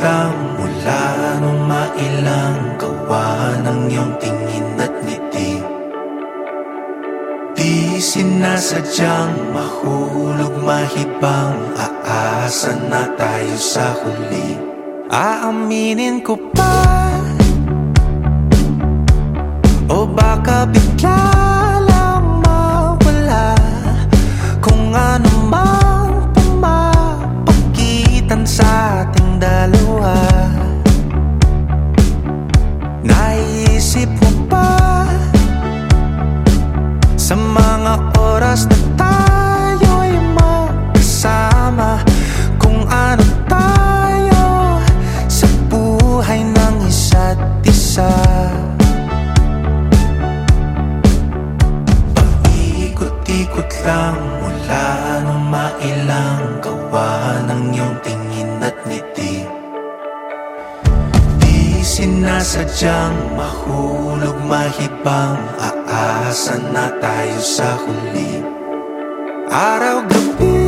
lang mula nung mailang gawa ng iyong tingin at ngiti. Di sinasadyang mahulog mahibang Aasa na tayo sa huli. Aaminin ko pa O baka bigla lang mawala. Kung ano mang Naisip mo ba Sa mga oras na tayo'y magkasama Kung ano tayo sa buhay ng isa't isa? Paikot-ikot lang mula nung mailang gawa ng iyong tingin at sinasadyang mahulog mahibang Aasa na tayo sa huli. Araw-gabi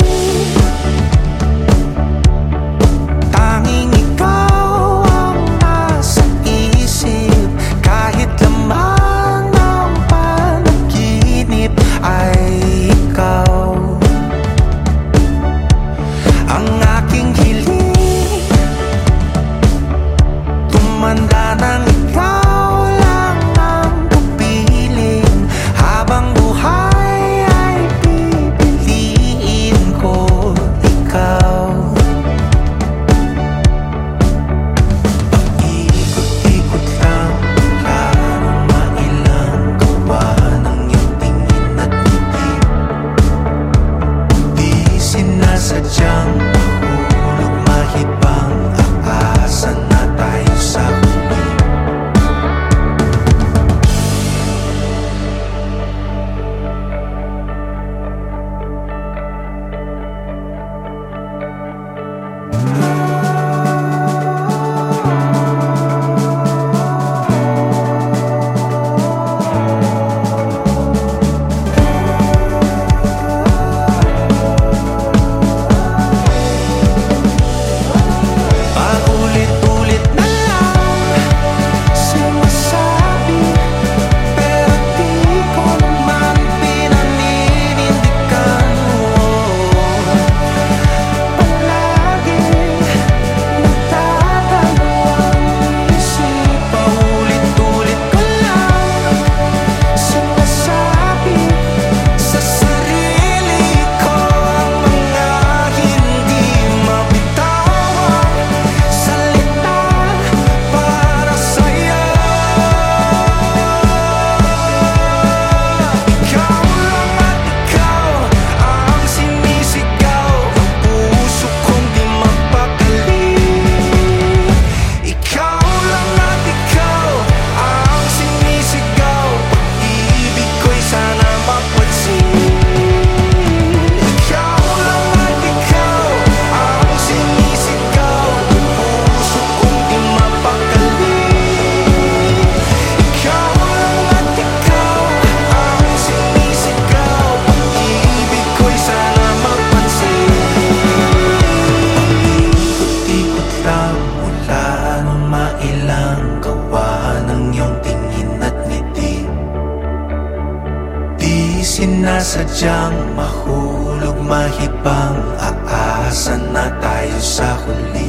tingin at ngiti. Di sinasadyang mahulog mahibang Aasa na tayo sa huli